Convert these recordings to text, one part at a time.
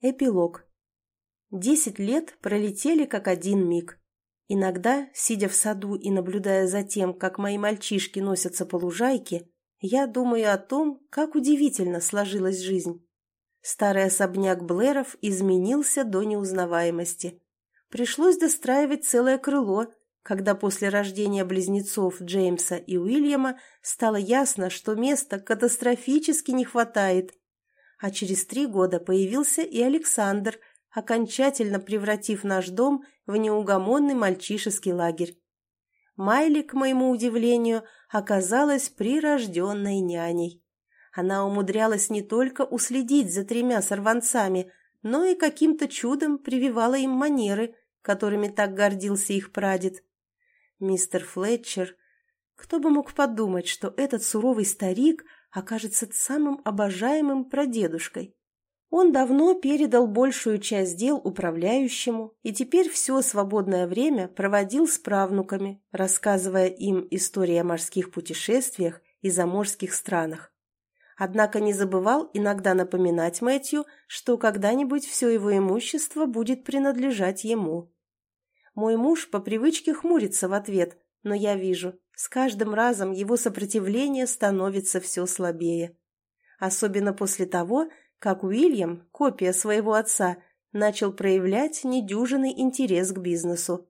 Эпилог. Десять лет пролетели как один миг. Иногда, сидя в саду и наблюдая за тем, как мои мальчишки носятся по лужайке, я думаю о том, как удивительно сложилась жизнь. Старый особняк Блэров изменился до неузнаваемости. Пришлось достраивать целое крыло, когда после рождения близнецов Джеймса и Уильяма стало ясно, что места катастрофически не хватает, а через три года появился и Александр, окончательно превратив наш дом в неугомонный мальчишеский лагерь. Майли, к моему удивлению, оказалась прирожденной няней. Она умудрялась не только уследить за тремя сорванцами, но и каким-то чудом прививала им манеры, которыми так гордился их прадед. Мистер Флетчер... Кто бы мог подумать, что этот суровый старик – окажется самым обожаемым прадедушкой. Он давно передал большую часть дел управляющему и теперь все свободное время проводил с правнуками, рассказывая им истории о морских путешествиях и заморских странах. Однако не забывал иногда напоминать Мэтью, что когда-нибудь все его имущество будет принадлежать ему. Мой муж по привычке хмурится в ответ, но я вижу, с каждым разом его сопротивление становится все слабее. Особенно после того, как Уильям, копия своего отца, начал проявлять недюжинный интерес к бизнесу.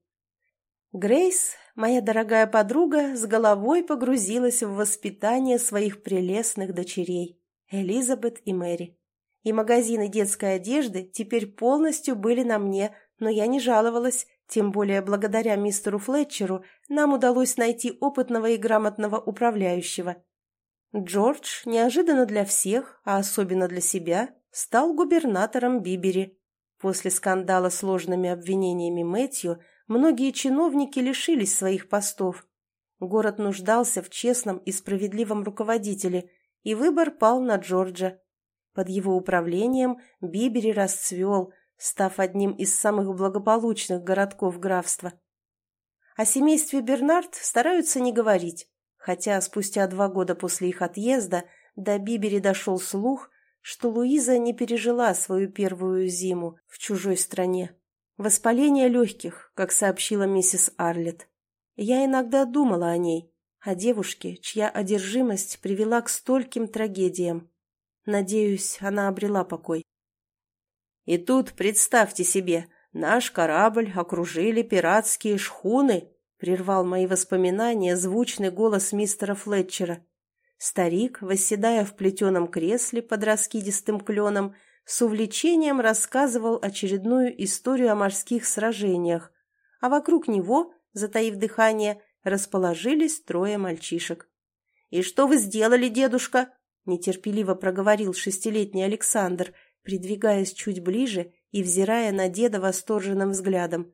Грейс, моя дорогая подруга, с головой погрузилась в воспитание своих прелестных дочерей, Элизабет и Мэри. И магазины детской одежды теперь полностью были на мне, но я не жаловалась, тем более благодаря мистеру Флетчеру нам удалось найти опытного и грамотного управляющего. Джордж неожиданно для всех, а особенно для себя, стал губернатором Бибери. После скандала с ложными обвинениями Мэтью многие чиновники лишились своих постов. Город нуждался в честном и справедливом руководителе, и выбор пал на Джорджа. Под его управлением Бибери расцвел, став одним из самых благополучных городков графства. О семействе Бернард стараются не говорить, хотя спустя два года после их отъезда до Бибери дошел слух, что Луиза не пережила свою первую зиму в чужой стране. Воспаление легких, как сообщила миссис Арлетт. Я иногда думала о ней, о девушке, чья одержимость привела к стольким трагедиям. Надеюсь, она обрела покой. И тут, представьте себе, наш корабль окружили пиратские шхуны, прервал мои воспоминания звучный голос мистера Флетчера. Старик, восседая в плетеном кресле под раскидистым кленом, с увлечением рассказывал очередную историю о морских сражениях, а вокруг него, затаив дыхание, расположились трое мальчишек. «И что вы сделали, дедушка?» – нетерпеливо проговорил шестилетний Александр – придвигаясь чуть ближе и взирая на деда восторженным взглядом.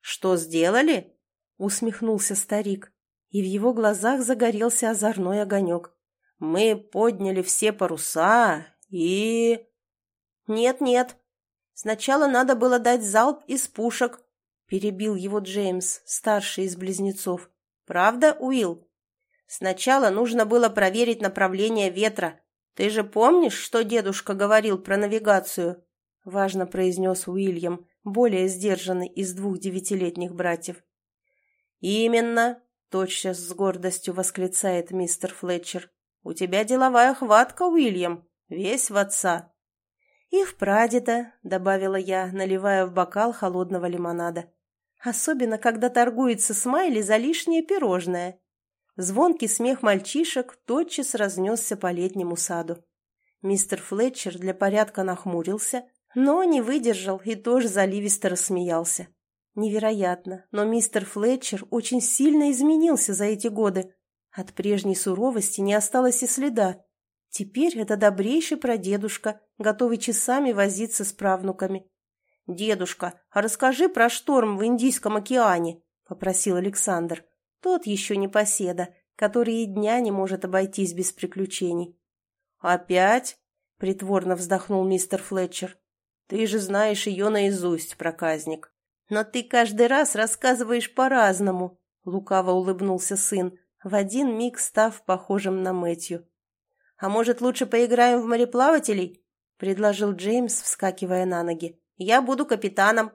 «Что сделали?» — усмехнулся старик, и в его глазах загорелся озорной огонек. «Мы подняли все паруса и...» «Нет-нет, сначала надо было дать залп из пушек», — перебил его Джеймс, старший из близнецов. «Правда, Уилл?» «Сначала нужно было проверить направление ветра, «Ты же помнишь, что дедушка говорил про навигацию?» — важно произнес Уильям, более сдержанный из двух девятилетних братьев. «Именно!» — тотчас с гордостью восклицает мистер Флетчер. «У тебя деловая хватка, Уильям, весь в отца». «И в прадеда», — добавила я, наливая в бокал холодного лимонада. «Особенно, когда торгуется Смайли за лишнее пирожное». Звонкий смех мальчишек тотчас разнесся по летнему саду. Мистер Флетчер для порядка нахмурился, но не выдержал и тоже заливисто рассмеялся. Невероятно, но мистер Флетчер очень сильно изменился за эти годы. От прежней суровости не осталось и следа. Теперь это добрейший прадедушка, готовый часами возиться с правнуками. «Дедушка, а расскажи про шторм в Индийском океане», — попросил Александр. Тот еще не поседа, который и дня не может обойтись без приключений. «Опять?» — притворно вздохнул мистер Флетчер. «Ты же знаешь ее наизусть, проказник». «Но ты каждый раз рассказываешь по-разному», — лукаво улыбнулся сын, в один миг став похожим на Мэтью. «А может, лучше поиграем в мореплавателей?» предложил Джеймс, вскакивая на ноги. «Я буду капитаном».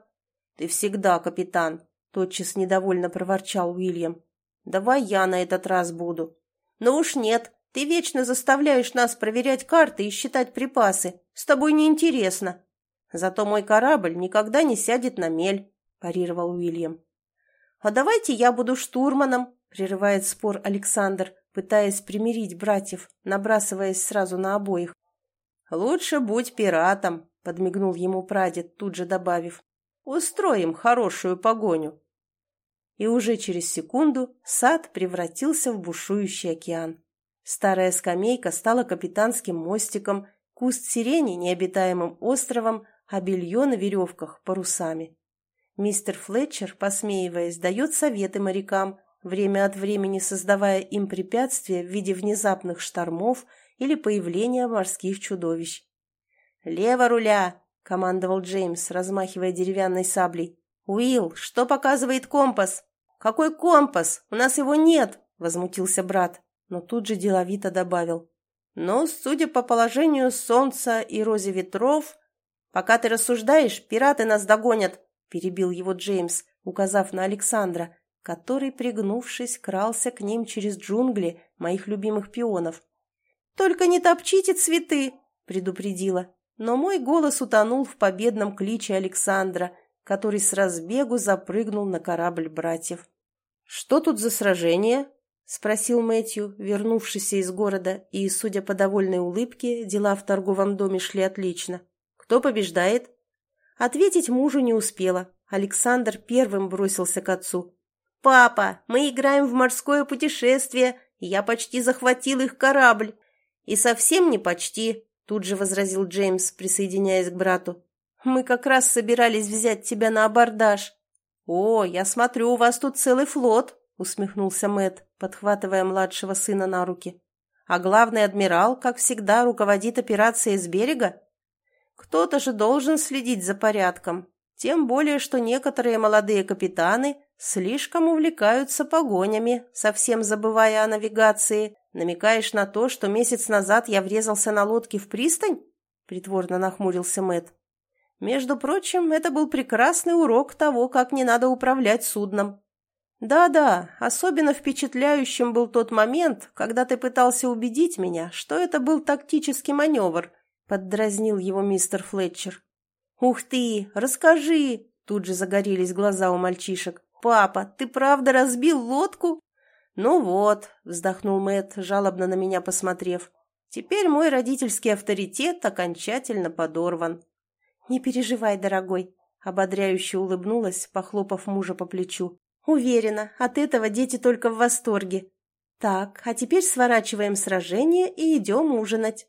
«Ты всегда капитан», — тотчас недовольно проворчал Уильям. «Давай я на этот раз буду». «Ну уж нет, ты вечно заставляешь нас проверять карты и считать припасы. С тобой неинтересно». «Зато мой корабль никогда не сядет на мель», – парировал Уильям. «А давайте я буду штурманом», – прерывает спор Александр, пытаясь примирить братьев, набрасываясь сразу на обоих. «Лучше будь пиратом», — подмигнул ему прадед, тут же добавив. «Устроим хорошую погоню». И уже через секунду сад превратился в бушующий океан. Старая скамейка стала капитанским мостиком, куст сирени – необитаемым островом, а белье на веревках – парусами. Мистер Флетчер, посмеиваясь, дает советы морякам, время от времени создавая им препятствия в виде внезапных штормов или появления морских чудовищ. «Лево руля!» — командовал Джеймс, размахивая деревянной саблей. «Уилл, что показывает компас?» «Какой компас? У нас его нет!» — возмутился брат, но тут же деловито добавил. «Но, судя по положению солнца и розе ветров, пока ты рассуждаешь, пираты нас догонят!» — перебил его Джеймс, указав на Александра, который, пригнувшись, крался к ним через джунгли моих любимых пионов. «Только не топчите цветы!» — предупредила. Но мой голос утонул в победном кличе Александра, который с разбегу запрыгнул на корабль братьев. «Что тут за сражение?» — спросил Мэтью, вернувшийся из города, и, судя по довольной улыбке, дела в торговом доме шли отлично. «Кто побеждает?» Ответить мужу не успела. Александр первым бросился к отцу. «Папа, мы играем в морское путешествие, я почти захватил их корабль». «И совсем не почти», — тут же возразил Джеймс, присоединяясь к брату. «Мы как раз собирались взять тебя на абордаж». «О, я смотрю, у вас тут целый флот», — усмехнулся Мэт, подхватывая младшего сына на руки. «А главный адмирал, как всегда, руководит операцией с берега? Кто-то же должен следить за порядком, тем более, что некоторые молодые капитаны Слишком увлекаются погонями, совсем забывая о навигации. Намекаешь на то, что месяц назад я врезался на лодке в пристань? Притворно нахмурился Мэт. Между прочим, это был прекрасный урок того, как не надо управлять судном. Да-да, особенно впечатляющим был тот момент, когда ты пытался убедить меня, что это был тактический маневр, поддразнил его мистер Флетчер. Ух ты, расскажи! Тут же загорелись глаза у мальчишек. «Папа, ты правда разбил лодку?» «Ну вот», — вздохнул Мэт, жалобно на меня посмотрев. «Теперь мой родительский авторитет окончательно подорван». «Не переживай, дорогой», — ободряюще улыбнулась, похлопав мужа по плечу. «Уверена, от этого дети только в восторге. Так, а теперь сворачиваем сражение и идем ужинать».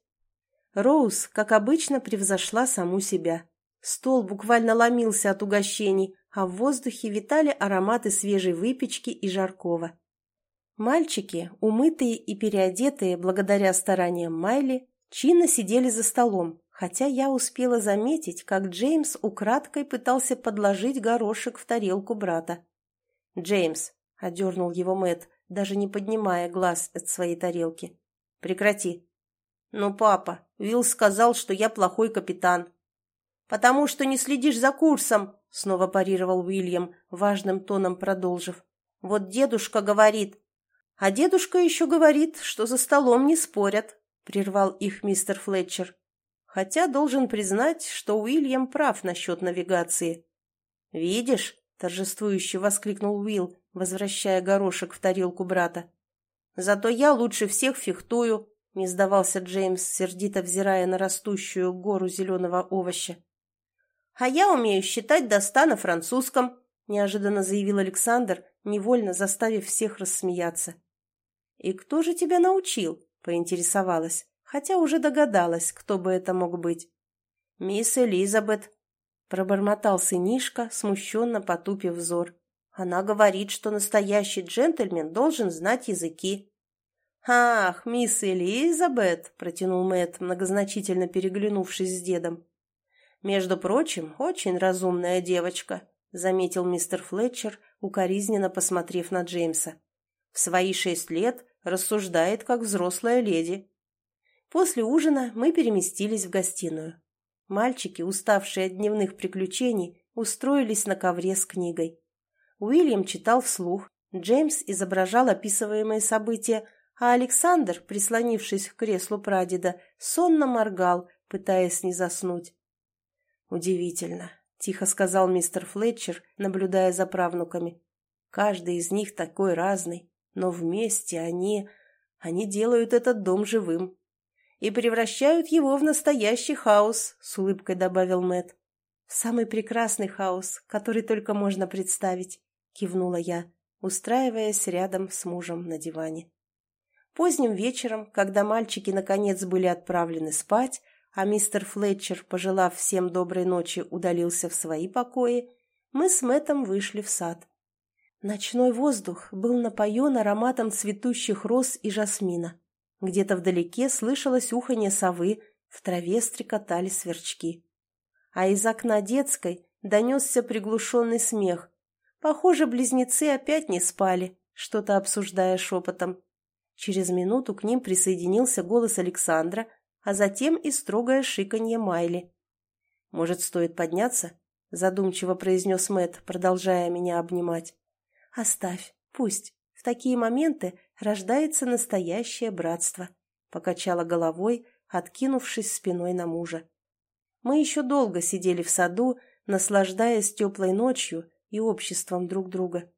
Роуз, как обычно, превзошла саму себя. Стол буквально ломился от угощений, а в воздухе витали ароматы свежей выпечки и жаркого. Мальчики, умытые и переодетые благодаря стараниям Майли, чинно сидели за столом, хотя я успела заметить, как Джеймс украдкой пытался подложить горошек в тарелку брата. «Джеймс», — одернул его Мэт, даже не поднимая глаз от своей тарелки, — «прекрати». «Ну, папа, Уилл сказал, что я плохой капитан». «Потому что не следишь за курсом», снова парировал Уильям, важным тоном продолжив. «Вот дедушка говорит...» «А дедушка еще говорит, что за столом не спорят», — прервал их мистер Флетчер. Хотя должен признать, что Уильям прав насчет навигации. «Видишь?» — торжествующе воскликнул Уилл, возвращая горошек в тарелку брата. «Зато я лучше всех фехтую», — не сдавался Джеймс, сердито взирая на растущую гору зеленого овоща. «А я умею считать до ста на французском», – неожиданно заявил Александр, невольно заставив всех рассмеяться. «И кто же тебя научил?» – поинтересовалась, хотя уже догадалась, кто бы это мог быть. «Мисс Элизабет», – пробормотал сынишка, смущенно потупив взор. «Она говорит, что настоящий джентльмен должен знать языки». «Ах, мисс Элизабет!» – протянул Мэтт, многозначительно переглянувшись с дедом. «Между прочим, очень разумная девочка», — заметил мистер Флетчер, укоризненно посмотрев на Джеймса. «В свои шесть лет рассуждает, как взрослая леди». После ужина мы переместились в гостиную. Мальчики, уставшие от дневных приключений, устроились на ковре с книгой. Уильям читал вслух, Джеймс изображал описываемые события, а Александр, прислонившись к креслу прадеда, сонно моргал, пытаясь не заснуть. «Удивительно», — тихо сказал мистер Флетчер, наблюдая за правнуками. «Каждый из них такой разный, но вместе они... они делают этот дом живым и превращают его в настоящий хаос», — с улыбкой добавил Мэт. «Самый прекрасный хаос, который только можно представить», — кивнула я, устраиваясь рядом с мужем на диване. Поздним вечером, когда мальчики наконец были отправлены спать, а мистер Флетчер, пожелав всем доброй ночи, удалился в свои покои, мы с Мэттом вышли в сад. Ночной воздух был напоен ароматом цветущих роз и жасмина. Где-то вдалеке слышалось уханье совы, в траве стрекотали сверчки. А из окна детской донесся приглушенный смех. Похоже, близнецы опять не спали, что-то обсуждая шепотом. Через минуту к ним присоединился голос Александра, а затем и строгое шиканье Майли. «Может, стоит подняться?» – задумчиво произнес Мэт, продолжая меня обнимать. «Оставь, пусть. В такие моменты рождается настоящее братство», – покачала головой, откинувшись спиной на мужа. Мы еще долго сидели в саду, наслаждаясь теплой ночью и обществом друг друга.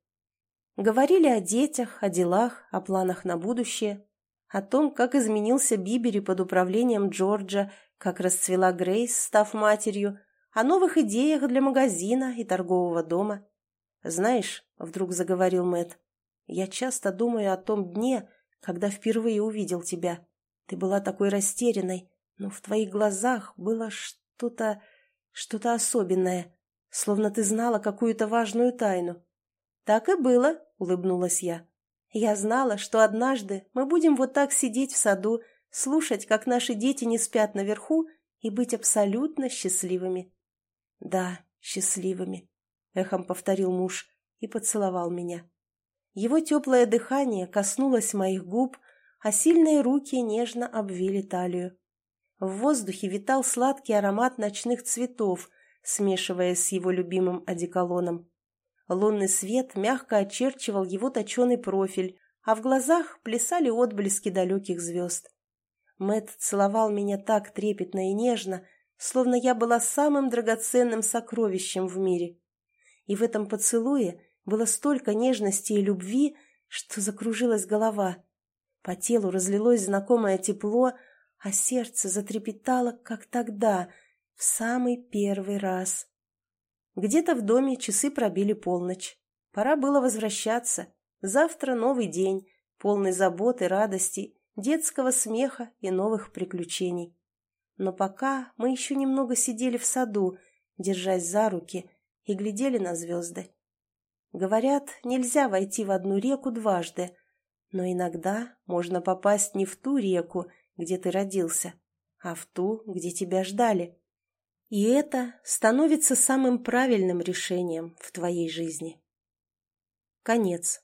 Говорили о детях, о делах, о планах на будущее, о том, как изменился Бибери под управлением Джорджа, как расцвела Грейс, став матерью, о новых идеях для магазина и торгового дома. «Знаешь», — вдруг заговорил Мэт, — «я часто думаю о том дне, когда впервые увидел тебя. Ты была такой растерянной, но в твоих глазах было что-то... что-то особенное, словно ты знала какую-то важную тайну». «Так и было», — улыбнулась я. «Я знала, что однажды мы будем вот так сидеть в саду, слушать, как наши дети не спят наверху, и быть абсолютно счастливыми». «Да, счастливыми», — эхом повторил муж и поцеловал меня. Его теплое дыхание коснулось моих губ, а сильные руки нежно обвили талию. В воздухе витал сладкий аромат ночных цветов, смешиваясь с его любимым одеколоном. Лунный свет мягко очерчивал его точеный профиль, а в глазах плясали отблески далеких звезд. Мэт целовал меня так трепетно и нежно, словно я была самым драгоценным сокровищем в мире. И в этом поцелуе было столько нежности и любви, что закружилась голова. По телу разлилось знакомое тепло, а сердце затрепетало, как тогда, в самый первый раз. Где-то в доме часы пробили полночь. Пора было возвращаться. Завтра новый день, полный заботы, радости, детского смеха и новых приключений. Но пока мы еще немного сидели в саду, держась за руки, и глядели на звезды. Говорят, нельзя войти в одну реку дважды, но иногда можно попасть не в ту реку, где ты родился, а в ту, где тебя ждали. И это становится самым правильным решением в твоей жизни. Конец.